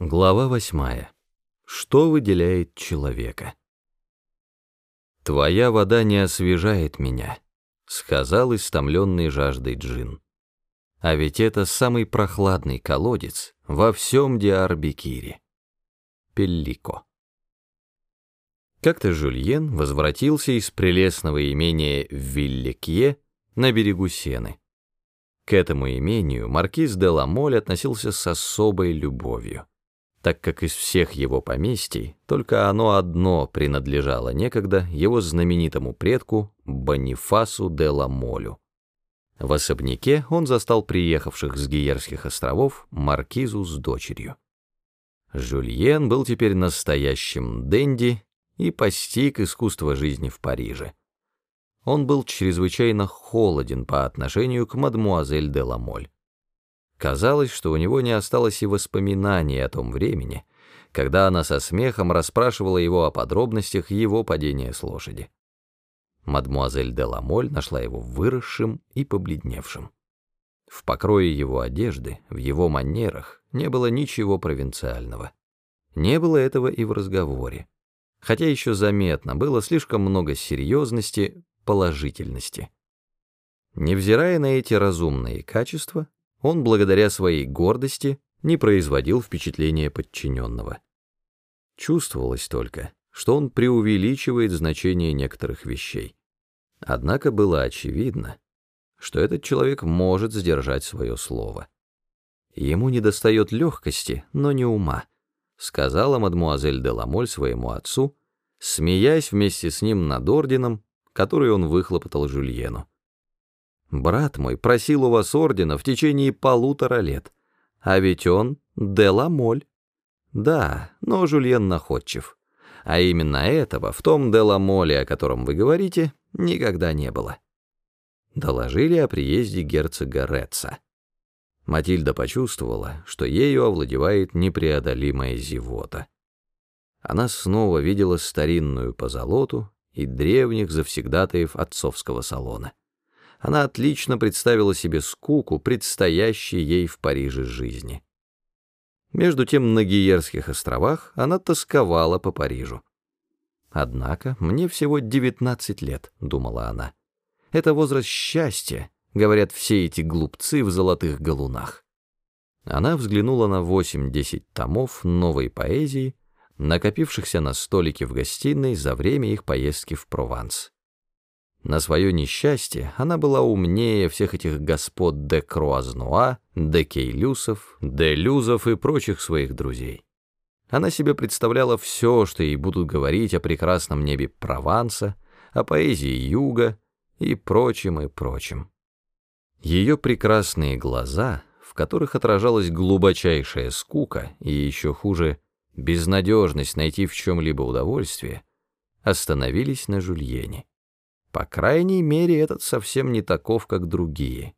Глава восьмая. Что выделяет человека? «Твоя вода не освежает меня», — сказал истомленный жаждой джин. А ведь это самый прохладный колодец во всем Диарбекире. Пеллико. Как-то Жюльен возвратился из прелестного имения в Вилликье на берегу Сены. К этому имению маркиз де Ламоль относился с особой любовью так как из всех его поместий только оно одно принадлежало некогда его знаменитому предку Бонифасу де Ламолю. В особняке он застал приехавших с Гиерских островов маркизу с дочерью. Жюльен был теперь настоящим денди и постиг искусство жизни в Париже. Он был чрезвычайно холоден по отношению к мадмуазель де Ламоль. Казалось, что у него не осталось и воспоминаний о том времени, когда она со смехом расспрашивала его о подробностях его падения с лошади. Мадмуазель де Ламоль нашла его выросшим и побледневшим. В покрое его одежды, в его манерах не было ничего провинциального. Не было этого и в разговоре. Хотя еще заметно было слишком много серьезности, положительности. Невзирая на эти разумные качества, он, благодаря своей гордости, не производил впечатления подчиненного. Чувствовалось только, что он преувеличивает значение некоторых вещей. Однако было очевидно, что этот человек может сдержать свое слово. Ему недостает легкости, но не ума, сказала мадмуазель де Ламоль своему отцу, смеясь вместе с ним над орденом, который он выхлопотал Жюльену. Брат мой просил у вас ордена в течение полутора лет, а ведь он Деламоль. Да, но Жульен находчив. А именно этого в том Деламоле, о котором вы говорите, никогда не было. Доложили о приезде герцога Ретца. Матильда почувствовала, что ею овладевает непреодолимая зевота. Она снова видела старинную позолоту и древних завсегдатаев отцовского салона она отлично представила себе скуку, предстоящей ей в Париже жизни. Между тем на Гиерских островах она тосковала по Парижу. «Однако мне всего девятнадцать лет», — думала она. «Это возраст счастья», — говорят все эти глупцы в золотых галунах. Она взглянула на восемь-десять томов новой поэзии, накопившихся на столике в гостиной за время их поездки в Прованс. На свое несчастье она была умнее всех этих господ де Круазнуа, де Кейлюсов, де Люзов и прочих своих друзей. Она себе представляла все, что ей будут говорить о прекрасном небе Прованса, о поэзии Юга и прочем и прочем. Ее прекрасные глаза, в которых отражалась глубочайшая скука и еще хуже безнадежность найти в чем-либо удовольствие, остановились на Жульене. По крайней мере, этот совсем не таков, как другие.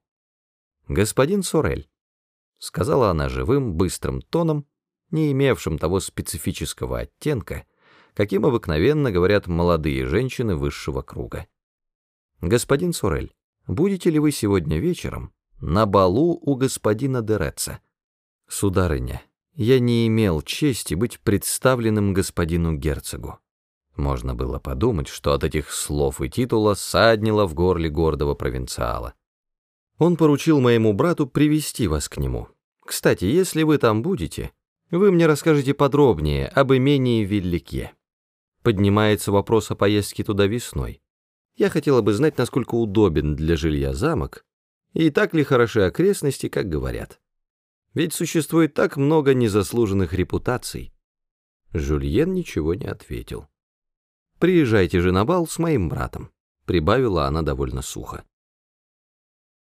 «Господин Сорель», — сказала она живым, быстрым тоном, не имевшим того специфического оттенка, каким обыкновенно говорят молодые женщины высшего круга. «Господин Сорель, будете ли вы сегодня вечером на балу у господина Дереца?» «Сударыня, я не имел чести быть представленным господину герцогу. Можно было подумать, что от этих слов и титула саднило в горле гордого провинциала. Он поручил моему брату привести вас к нему. Кстати, если вы там будете, вы мне расскажете подробнее об имении Велике. Поднимается вопрос о поездке туда весной. Я хотела бы знать, насколько удобен для жилья замок, и так ли хороши окрестности, как говорят. Ведь существует так много незаслуженных репутаций. Жюльен ничего не ответил. «Приезжайте же на бал с моим братом», — прибавила она довольно сухо.